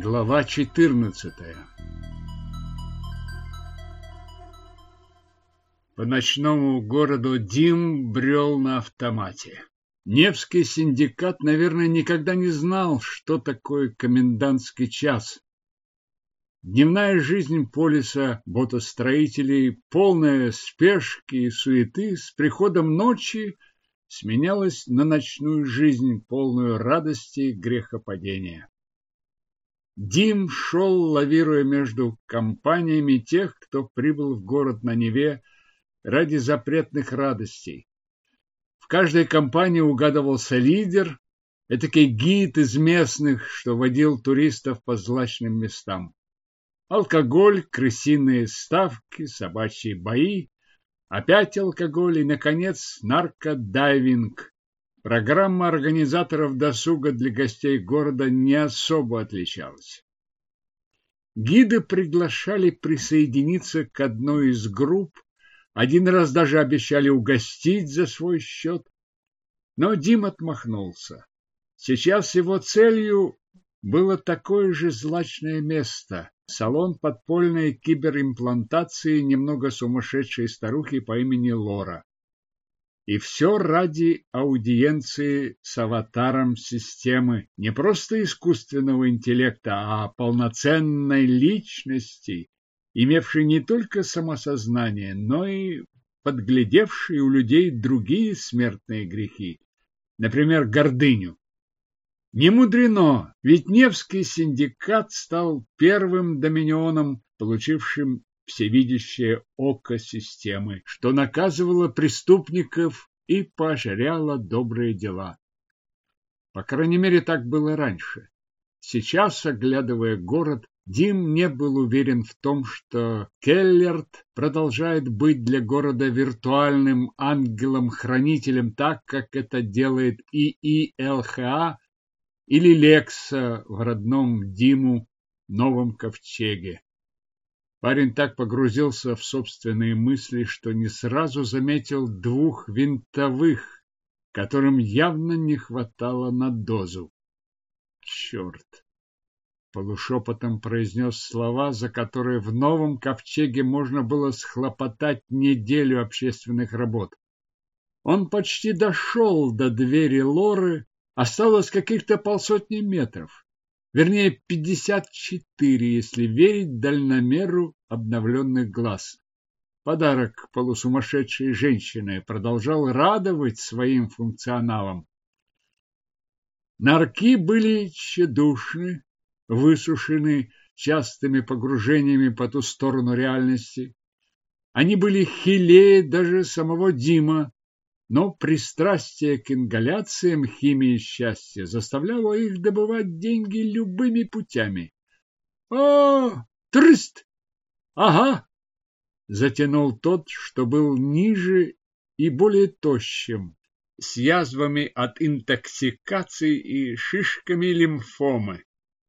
Глава 14 По ночному городу Дим брел на автомате. Невский синдикат, наверное, никогда не знал, что такое комендантский час. Дневная жизнь полиса ботостроителей, полная спешки и суеты, с приходом ночи сменялась на ночную жизнь, полную радости и грехопадения. Дим шел, лавируя между компаниями тех, кто прибыл в город на Неве ради запретных радостей. В каждой компании угадывался лидер, этакий гид из местных, что водил туристов по злачным местам. Алкоголь, крысиные ставки, собачьи бои, Опять алкоголь и, наконец, наркодайвинг. Программа организаторов досуга для гостей города не особо отличалась. Гиды приглашали присоединиться к одной из групп, один раз даже обещали угостить за свой счет. Но Дим отмахнулся. Сейчас его целью было такое же злачное место, салон подпольной киберимплантации немного сумасшедшей старухи по имени Лора. И все ради аудиенции с аватаром системы, не просто искусственного интеллекта, а полноценной личности, имевшей не только самосознание, но и подглядевшей у людей другие смертные грехи, например, гордыню. Не мудрено, ведь Невский синдикат стал первым доминионом, получившим всевидящее око системы, что наказывало преступников и поощряло добрые дела. По крайней мере, так было раньше. Сейчас, оглядывая город, Дим не был уверен в том, что Келлерт продолжает быть для города виртуальным ангелом-хранителем так, как это делает ИИЛХА или Лекса в родном Диму новом ковчеге. Парень так погрузился в собственные мысли, что не сразу заметил двух винтовых, которым явно не хватало на дозу. Черт! Полушепотом произнес слова, за которые в новом ковчеге можно было схлопотать неделю общественных работ. Он почти дошел до двери Лоры, Осталось каких-то полсотни метров. Вернее, пятьдесят четыре, если верить дальномеру обновленных глаз. Подарок полусумасшедшей женщины продолжал радовать своим функционалом. Нарки были тщедушны, высушены частыми погружениями по ту сторону реальности. Они были хилее даже самого Дима, но пристрастие к ингаляциям химии счастья заставляло их добывать деньги любыми путями. О, трыст! Ага! Затянул тот, что был ниже и более тощим, с язвами от интоксикации и шишками лимфомы.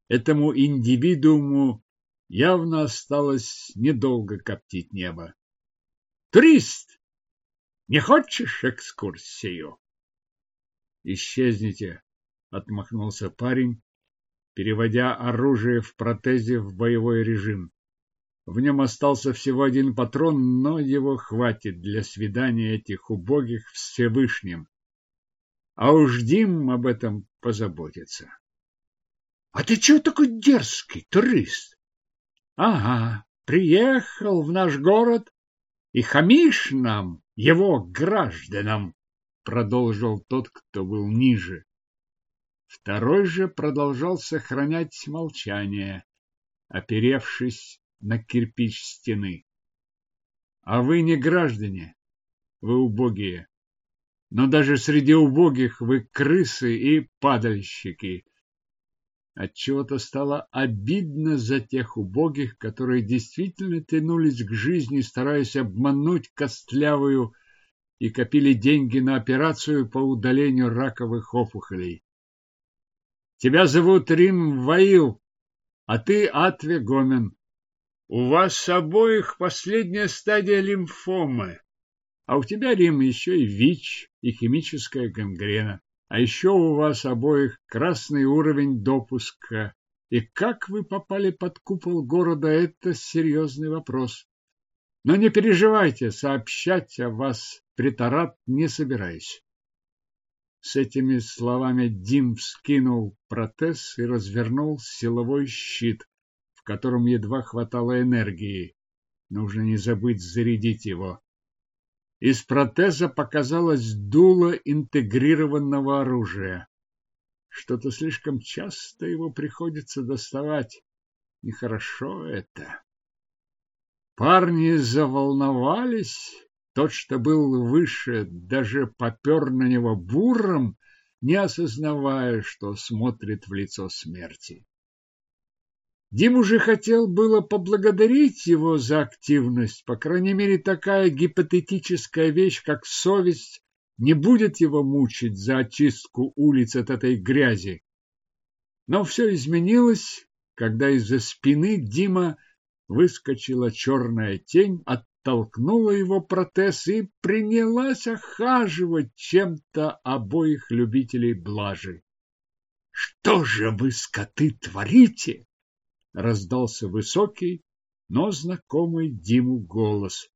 Этому индивидууму явно осталось недолго коптить небо. Трист! Не хочешь экскурсию? Исчезните, отмахнулся парень, переводя оружие в протезе в боевой режим. В нем остался всего один патрон, но его хватит для свидания этих убогих Всевышним. А уж Дим об этом позаботится. — А ты чего такой дерзкий, турист? — Ага, приехал в наш город и хамишь нам его гражданам, продолжил тот, кто был ниже. Второй же продолжал сохранять молчание, оперевшись на кирпич стены. А вы не граждане, вы убогие. Но даже среди убогих вы крысы и падальщики. Отчего-то стало обидно за тех убогих, которые действительно тянулись к жизни, стараясь обмануть костлявую и копили деньги на операцию по удалению раковых опухолей. Тебя зовут Рим Ваил, а ты Атве Гомен. У вас обоих последняя стадия лимфомы, а у тебя, Рим, еще и ВИЧ и химическая гангрена. А еще у вас обоих красный уровень допуска И как вы попали под купол города, это серьезный вопрос. Но не переживайте, сообщать о вас приторат не собираюсь. С этими словами Дим вскинул протез и развернул силовой щит, в котором едва хватало энергии. Нужно не забыть зарядить его. Из протеза показалось дуло интегрированного оружия. Что-то слишком часто его приходится доставать. Нехорошо это. Парни заволновались. Тот, что был выше, даже попер на него буром, не осознавая, что смотрит в лицо смерти. Дим уже хотел было поблагодарить его за активность, по крайней мере, такая гипотетическая вещь, как совесть, не будет его мучить за очистку улиц от этой грязи. Но все изменилось, когда из-за спины Дима выскочила черная тень, оттолкнула его протез и принялась охаживать чем-то обоих любителей блажи. — Что же вы, скоты, творите? — раздался высокий, но знакомый Диму голос.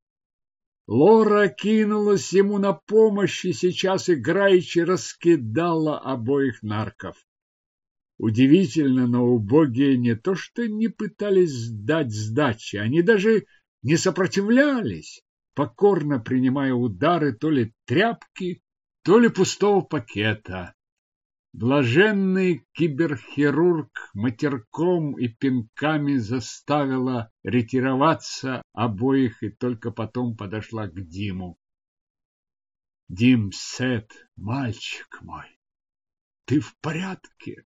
Лора кинулась ему на помощь и сейчас играючи раскидала обоих нарков. Удивительно, но убогие не то что не пытались сдать сдачи, они даже не сопротивлялись, покорно принимая удары то ли тряпки, то ли пустого пакета. Блаженный киберхирург матерком и пинками заставила ретироваться обоих и только потом подошла к Диму. Дим Сет, мальчик мой, ты в порядке?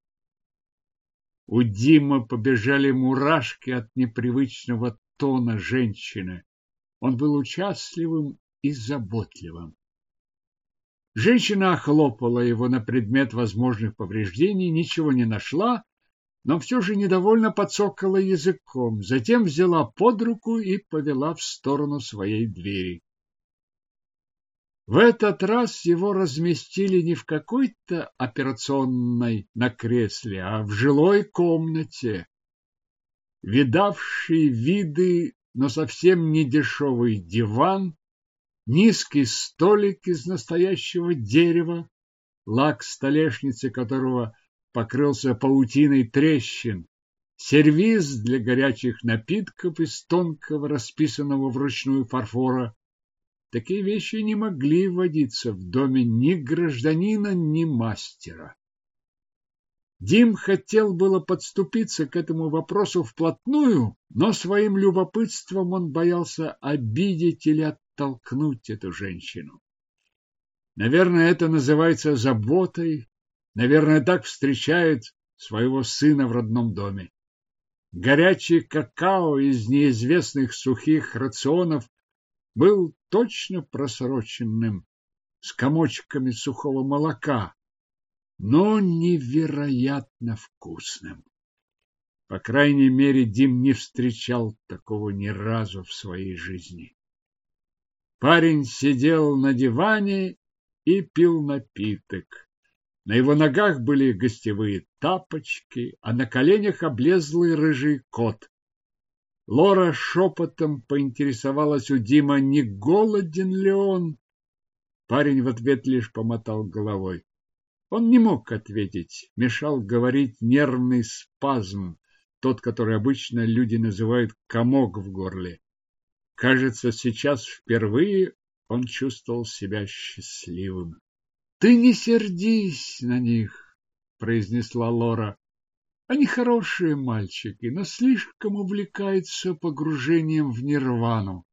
У Димы побежали мурашки от непривычного тона женщины. Он был участливым и заботливым. Женщина охлопала его на предмет возможных повреждений, ничего не нашла, но все же недовольно подсокала языком, затем взяла под руку и повела в сторону своей двери. В этот раз его разместили не в какой-то операционной на кресле, а в жилой комнате. Видавший виды, но совсем не дешевый диван, низкий столик из настоящего дерева, лак столешницы которого покрылся паутиной трещин, сервиз для горячих напитков из тонкого расписанного вручную фарфора, Такие вещи не могли водиться в доме ни гражданина, ни мастера. Дим хотел было подступиться к этому вопросу вплотную, но своим любопытством он боялся обидеть или оттолкнуть эту женщину. Наверное, это называется заботой, наверное, так встречают своего сына в родном доме. Горячий какао из неизвестных сухих рационов был точно просроченным, с комочками сухого молока, но невероятно вкусным. По крайней мере, Дим не встречал такого ни разу в своей жизни. Парень сидел на диване и пил напиток. На его ногах были гостевые тапочки, а на коленях облезлый рыжий кот. Лора шепотом поинтересовалась у Дима, не голоден ли он. Парень в ответ лишь помотал головой. Он не мог ответить, мешал говорить нервный спазм, тот, который обычно люди называют комок в горле. Кажется, сейчас впервые он чувствовал себя счастливым. — Ты не сердись на них, — произнесла Лора. Они хорошие мальчики, но слишком увлекаются погружением в нирвану.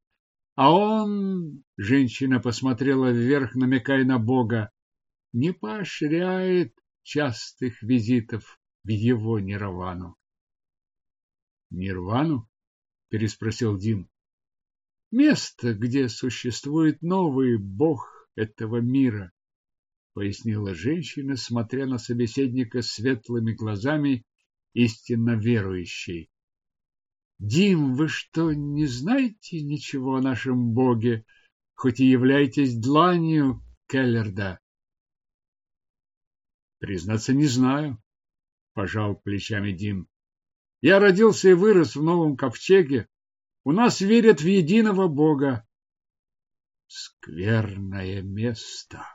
А он, женщина посмотрела вверх, намекая на Бога, не поощряет частых визитов в его нирвану. Нирвану? переспросил Дим. Место, где существует новый бог этого мира, пояснила женщина, смотря на собеседника светлыми глазами истинно верующий. Дим, вы что, не знаете ничего о нашем Боге, хоть и являетесь дланью Келлерда? Признаться, не знаю, пожал плечами Дим. Я родился и вырос в новом ковчеге. У нас верят в единого Бога. Скверное место.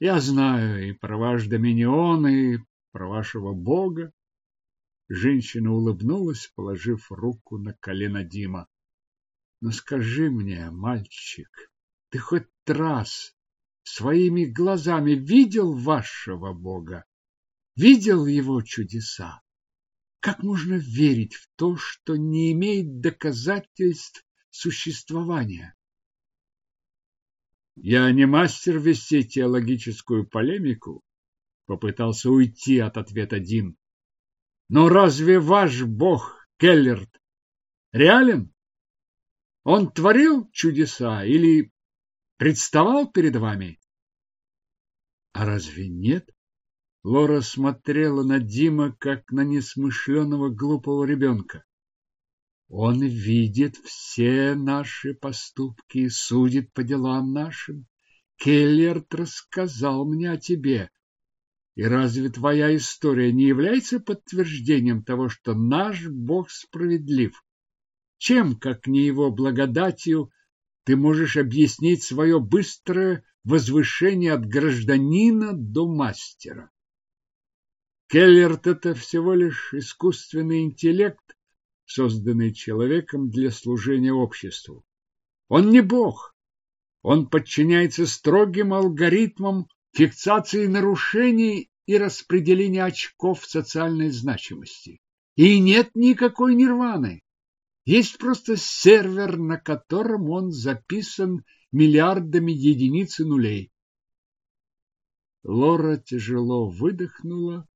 Я знаю и про ваш доминион, и про вашего Бога. Женщина улыбнулась, положив руку на колено Дима. Но скажи мне, мальчик, ты хоть раз своими глазами видел вашего Бога? Видел его чудеса? Как можно верить в то, что не имеет доказательств существования? Я не мастер вести теологическую полемику, попытался уйти от ответа Дин. Но разве ваш бог Келлерт реален? Он творил чудеса или представал перед вами? А разве нет? Лора смотрела на Дима, как на несмышленого глупого ребенка. Он видит все наши поступки и судит по делам нашим. Келлерт рассказал мне о тебе. И разве твоя история не является подтверждением того, что наш Бог справедлив? Чем, как не его благодатью, ты можешь объяснить свое быстрое возвышение от гражданина до мастера? Келлерт – это всего лишь искусственный интеллект, созданный человеком для служения обществу. Он не бог. Он подчиняется строгим алгоритмам фиксации нарушений и распределения очков социальной значимости. И нет никакой нирваны. Есть просто сервер, на котором он записан миллиардами единиц и нулей. Лора тяжело выдохнула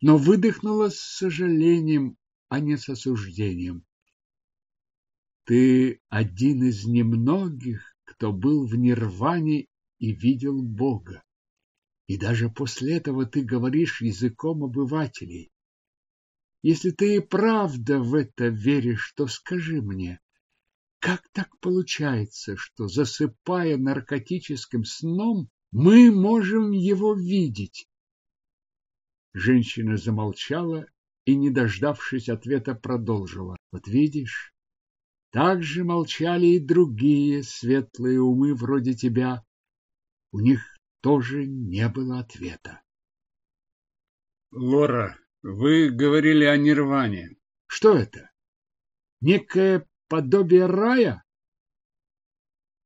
но выдохнула с сожалением, а не с осуждением. Ты один из немногих, кто был в нирване и видел Бога. И даже после этого ты говоришь языком обывателей. Если ты и правда в это веришь, то скажи мне, как так получается, что, засыпая наркотическим сном, мы можем его видеть? Женщина замолчала и, не дождавшись ответа, продолжила. Вот видишь, так же молчали и другие светлые умы вроде тебя. У них тоже не было ответа. Лора, вы говорили о нирване. Что это? Некое подобие рая?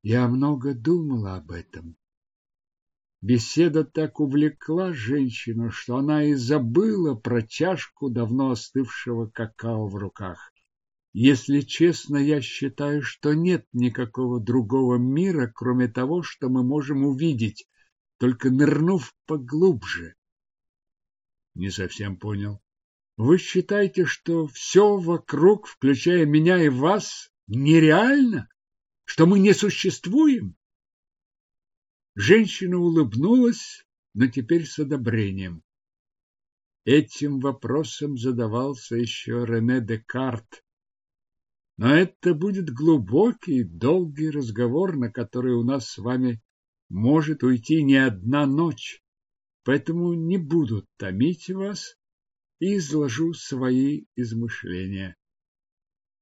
Я много думала об этом. Беседа так увлекла женщину, что она и забыла про чашку давно остывшего какао в руках. Если честно, я считаю, что нет никакого другого мира, кроме того, что мы можем увидеть, только нырнув поглубже. Не совсем понял. Вы считаете, что все вокруг, включая меня и вас, нереально? Что мы не существуем? Женщина улыбнулась, но теперь с одобрением. Этим вопросом задавался еще Рене Декарт. Но это будет глубокий, долгий разговор, на который у нас с вами может уйти не одна ночь. Поэтому не буду томить вас и изложу свои измышления.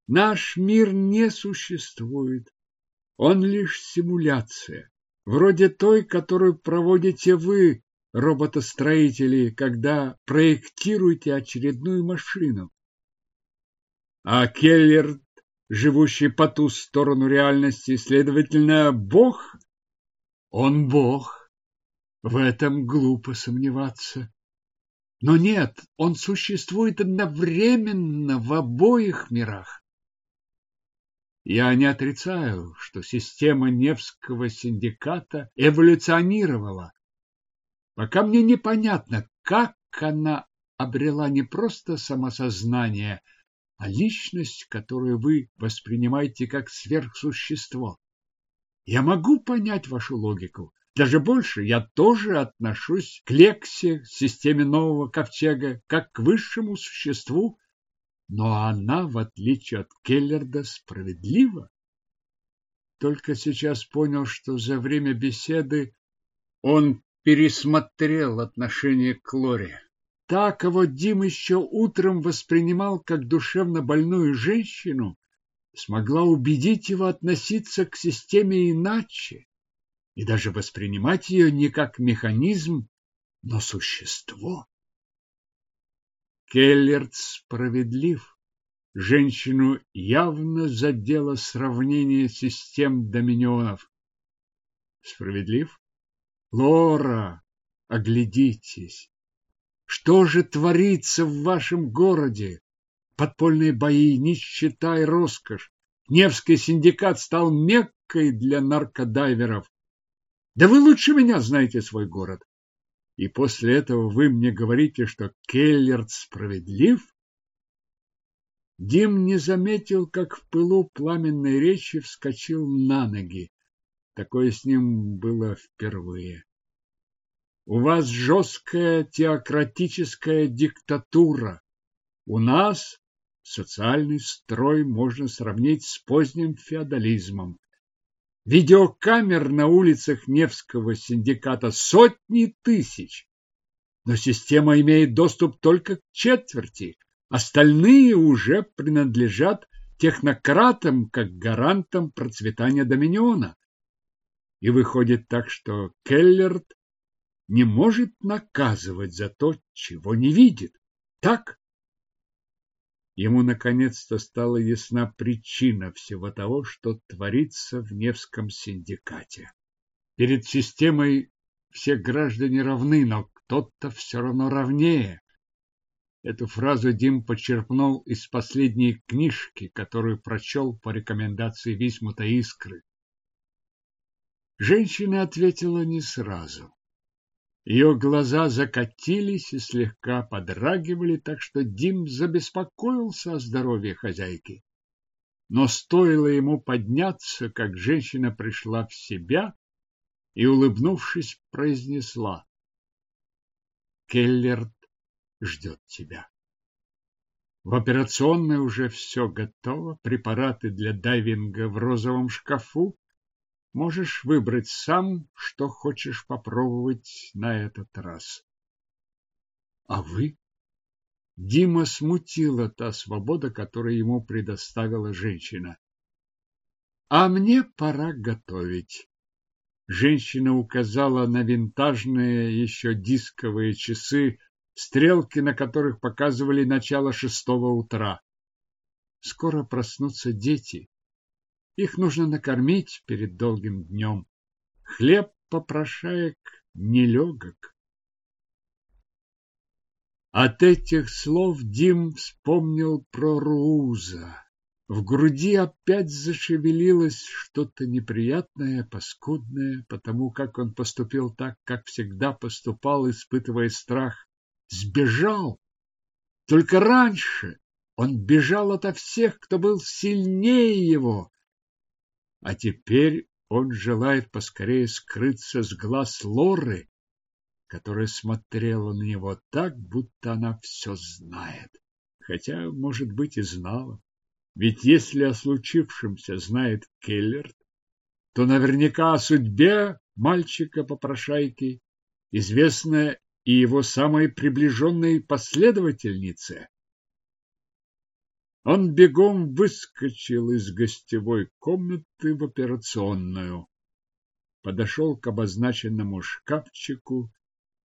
Наш мир не существует. Он лишь симуляция вроде той, которую проводите вы, роботостроители, когда проектируете очередную машину. А Келлер, живущий по ту сторону реальности, следовательно, Бог? Он Бог. В этом глупо сомневаться. Но нет, он существует одновременно в обоих мирах. Я не отрицаю, что система Невского синдиката эволюционировала. Пока мне непонятно, как она обрела не просто самосознание, а личность, которую вы воспринимаете как сверхсущество. Я могу понять вашу логику. Даже больше, я тоже отношусь к Лексе, системе нового ковчега, как к высшему существу, но она, в отличие от Келлерда, справедлива. Только сейчас понял, что за время беседы он пересмотрел отношение к Лоре. та, кого Дим еще утром воспринимал как душевно больную женщину, смогла убедить его относиться к системе иначе и даже воспринимать ее не как механизм, но существо. Келлерт справедлив. Женщину явно задело сравнение систем доминионов. Справедлив? Лора, оглядитесь. Что же творится в вашем городе? Подпольные бои, нищета и роскошь. Невский синдикат стал меккой для наркодайверов. Да вы лучше меня знаете свой город. И после этого вы мне говорите, что Келлерт справедлив? Дим не заметил, как в пылу пламенной речи вскочил на ноги. Такое с ним было впервые. У вас жесткая теократическая диктатура. У нас социальный строй можно сравнить с поздним феодализмом. Видеокамер на улицах Невского синдиката сотни тысяч. Но система имеет доступ только к четверти. Остальные уже принадлежат технократам как гарантам процветания доминиона. И выходит так, что Келлерт не может наказывать за то, чего не видит. Так? Ему наконец-то стала ясна причина всего того, что творится в Невском синдикате. Перед системой все граждане равны, но кто-то все равно равнее. Эту фразу Дим почерпнул из последней книжки, которую прочел по рекомендации Висмута Искры. Женщина ответила не сразу. Ее глаза закатились и слегка подрагивали, так что Дим забеспокоился о здоровье хозяйки. Но стоило ему подняться, как женщина пришла в себя и, улыбнувшись, произнесла. Келлерт ждет тебя. В операционной уже все готово, препараты для дайвинга в розовом шкафу, Можешь выбрать сам, что хочешь попробовать на этот раз. А вы? Дима смутила та свобода, которую ему предоставила женщина. А мне пора готовить. Женщина указала на винтажные еще дисковые часы, стрелки на которых показывали начало шестого утра. Скоро проснутся дети. Их нужно накормить перед долгим днем. Хлеб попрошаек нелегок. От этих слов Дим вспомнил про Рууза. В груди опять зашевелилось что-то неприятное, паскудное, потому как он поступил так, как всегда поступал, испытывая страх. Сбежал. Только раньше он бежал ото всех, кто был сильнее его, а теперь он желает поскорее скрыться с глаз Лоры, которая смотрела на него так, будто она все знает. Хотя, может быть, и знала. Ведь если о случившемся знает Келлерт, то наверняка о судьбе мальчика-попрошайки известно и его самой приближенной последовательнице. Он бегом выскочил из гостевой комнаты в операционную. Подошел к обозначенному шкафчику,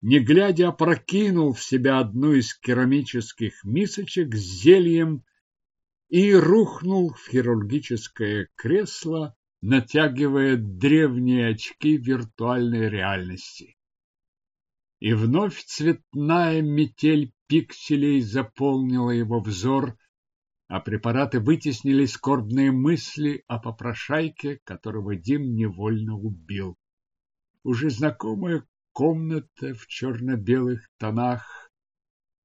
не глядя, опрокинул в себя одну из керамических мисочек с зельем и рухнул в хирургическое кресло, натягивая древние очки виртуальной реальности. И вновь цветная метель пикселей заполнила его взор, а препараты вытеснили скорбные мысли о попрошайке, которого Дим невольно убил. Уже знакомая комната в черно-белых тонах,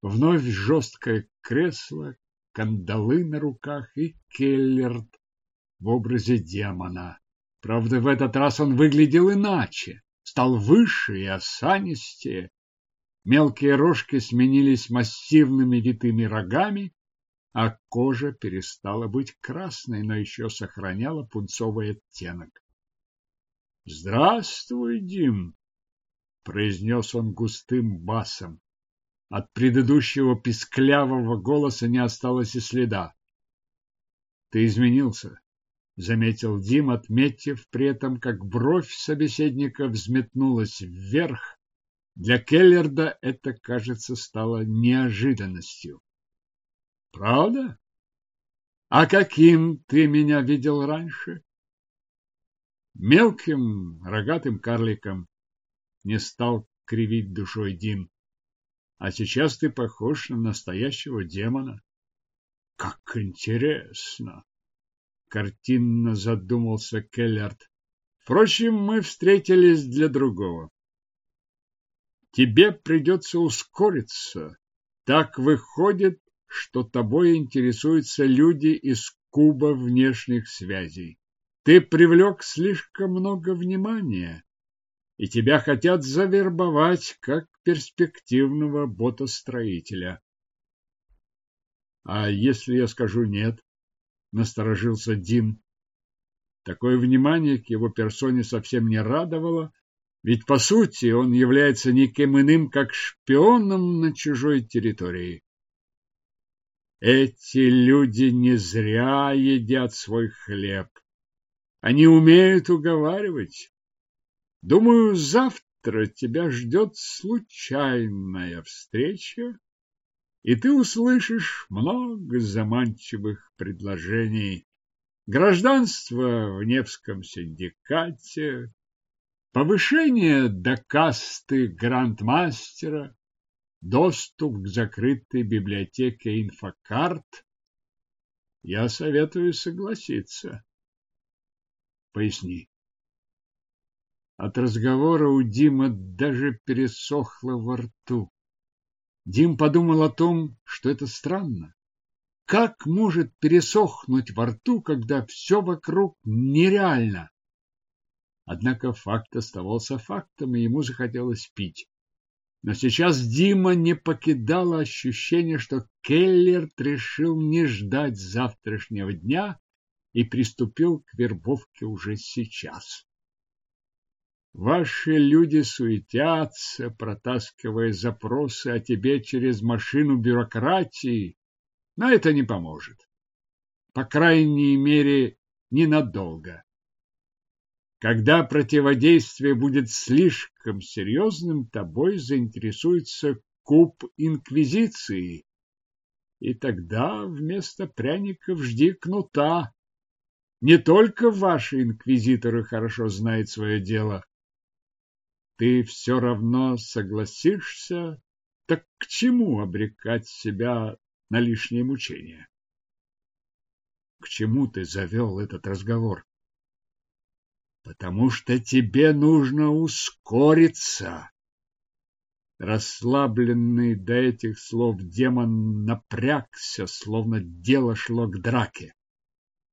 вновь жесткое кресло, кандалы на руках и Келлерт в образе демона. Правда, в этот раз он выглядел иначе, стал выше и осанистее. Мелкие рожки сменились массивными витыми рогами, а кожа перестала быть красной, но еще сохраняла пунцовый оттенок. «Здравствуй, Дим!» — произнес он густым басом. От предыдущего писклявого голоса не осталось и следа. Ты изменился, заметил Дим, отметив при этом, как бровь собеседника взметнулась вверх. Для Келлерда это, кажется, стало неожиданностью. Правда? А каким ты меня видел раньше? Мелким, рогатым карликом. Не стал кривить душой Дим. А сейчас ты похож на настоящего демона. Как интересно! Картинно задумался Келлерд. Впрочем, мы встретились для другого. Тебе придется ускориться. Так выходит, что тобой интересуются люди из куба внешних связей. Ты привлек слишком много внимания, и тебя хотят завербовать как перспективного ботостроителя. А если я скажу нет? Насторожился Дим. Такое внимание к его персоне совсем не радовало, ведь по сути он является никем иным, как шпионом на чужой территории. Эти люди не зря едят свой хлеб. Они умеют уговаривать. Думаю, завтра тебя ждет случайная встреча, и ты услышишь много заманчивых предложений. Гражданство в Невском синдикате, повышение до касты грандмастера, доступ к закрытой библиотеке инфокарт, я советую согласиться. Поясни. От разговора у Дима даже пересохло во рту. Дим подумал о том, что это странно. Как может пересохнуть во рту, когда все вокруг нереально? Однако факт оставался фактом, и ему захотелось пить. Но сейчас Дима не покидало ощущение, что Келлер решил не ждать завтрашнего дня и приступил к вербовке уже сейчас. Ваши люди суетятся, протаскивая запросы о тебе через машину бюрократии, но это не поможет. По крайней мере, ненадолго. Когда противодействие будет слишком серьезным, тобой заинтересуется куб инквизиции. И тогда вместо пряников жди кнута. Не только ваши инквизиторы хорошо знают свое дело. Ты все равно согласишься, так к чему обрекать себя на лишние мучения? К чему ты завел этот разговор? Потому что тебе нужно ускориться. Расслабленный до этих слов демон напрягся, словно дело шло к драке.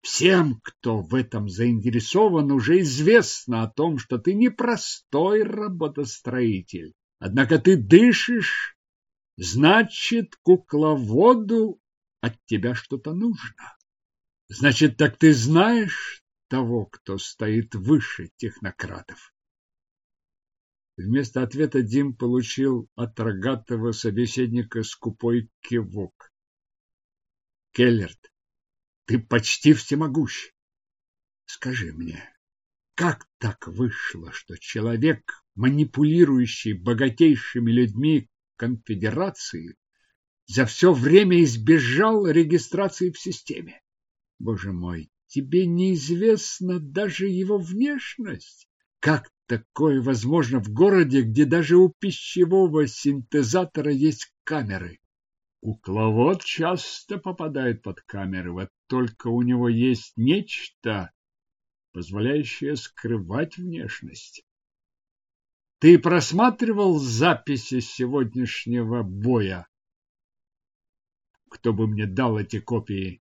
Всем, кто в этом заинтересован, уже известно о том, что ты не простой работостроитель. Однако ты дышишь, значит, кукловоду от тебя что-то нужно. Значит, так ты знаешь, того, кто стоит выше технократов. Вместо ответа Дим получил от рогатого собеседника скупой кивок. Келлерт, ты почти всемогущ. Скажи мне, как так вышло, что человек, манипулирующий богатейшими людьми конфедерации, за все время избежал регистрации в системе? Боже мой, тебе неизвестна даже его внешность. Как такое возможно в городе, где даже у пищевого синтезатора есть камеры? Кукловод часто попадает под камеры, вот только у него есть нечто, позволяющее скрывать внешность. Ты просматривал записи сегодняшнего боя? Кто бы мне дал эти копии?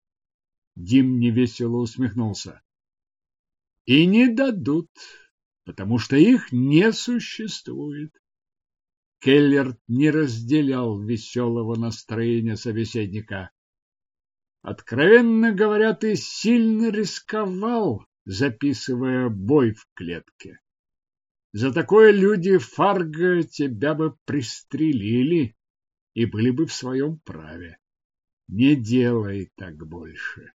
Дим невесело усмехнулся. И не дадут, потому что их не существует. Келлер не разделял веселого настроения собеседника. Откровенно говоря, ты сильно рисковал, записывая бой в клетке. За такое люди Фарго тебя бы пристрелили. и были бы в своем праве. Не делай так больше.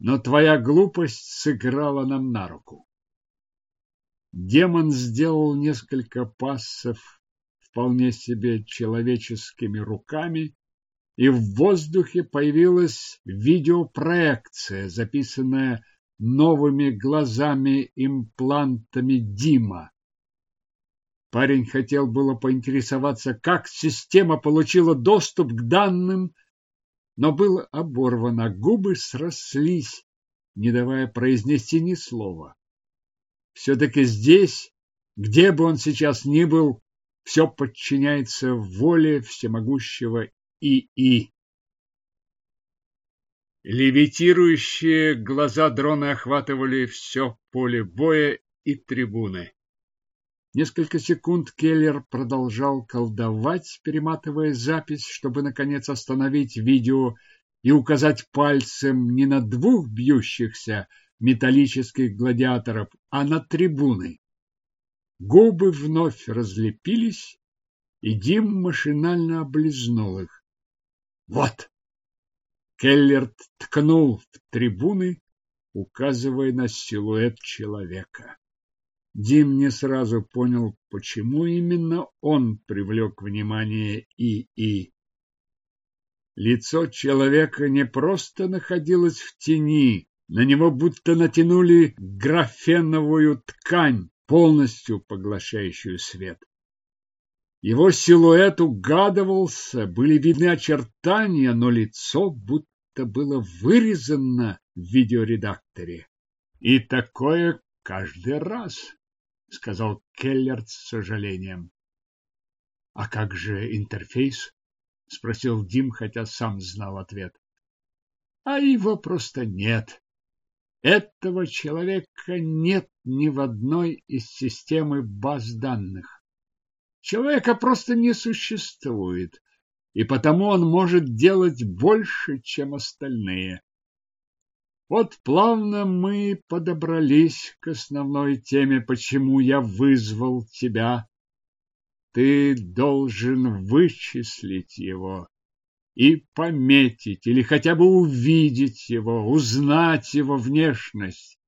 Но твоя глупость сыграла нам на руку. Демон сделал несколько пассов вполне себе человеческими руками, и в воздухе появилась видеопроекция, записанная новыми глазами-имплантами Дима. Парень хотел было поинтересоваться, как система получила доступ к данным, но было оборвано, губы срослись, не давая произнести ни слова. Все-таки здесь, где бы он сейчас ни был, все подчиняется воле всемогущего ИИ. Левитирующие глаза дрона охватывали все поле боя и трибуны. Несколько секунд Келлер продолжал колдовать, перематывая запись, чтобы, наконец, остановить видео и указать пальцем не на двух бьющихся металлических гладиаторов, а на трибуны. Губы вновь разлепились, и Дим машинально облизнул их. Вот! Келлер ткнул в трибуны, указывая на силуэт человека. Дим не сразу понял, почему именно он привлек внимание ИИ. Лицо человека не просто находилось в тени, на него будто натянули графеновую ткань, полностью поглощающую свет. Его силуэт угадывался, были видны очертания, но лицо будто было вырезано в видеоредакторе. И такое каждый раз, сказал Келлер с сожалением. А как же интерфейс? спросил Дим, хотя сам знал ответ. А его просто нет. Этого человека нет ни в одной из системы баз данных. Человека просто не существует и потому он может делать больше, чем остальные. Вот плавно мы подобрались к основной теме, почему я вызвал тебя. Ты должен вычислить его и пометить или хотя бы увидеть его, узнать его внешность.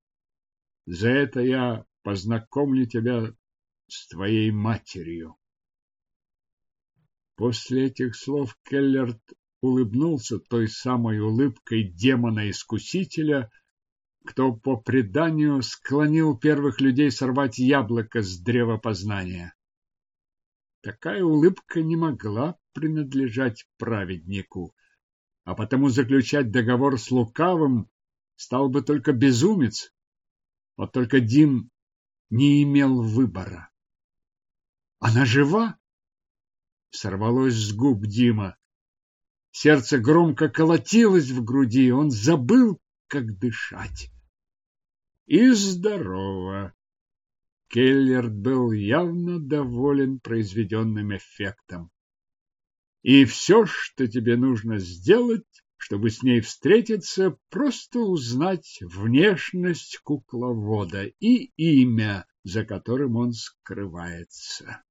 За это я познакомлю тебя с твоей матерью. После этих слов Келлерт улыбнулся той самой улыбкой демона-искусителя, кто по преданию склонил первых людей сорвать яблоко с древа познания. Такая улыбка не могла принадлежать праведнику, а потому заключать договор с лукавым стал бы только безумец. Вот только Дим не имел выбора. Она жива? сорвалось с губ Дима. Сердце громко колотилось в груди, он забыл, как дышать. И здорово. Келлерт был явно доволен произведенным эффектом. И все, что тебе нужно сделать, чтобы с ней встретиться, просто узнать внешность кукловода и имя, за которым он скрывается.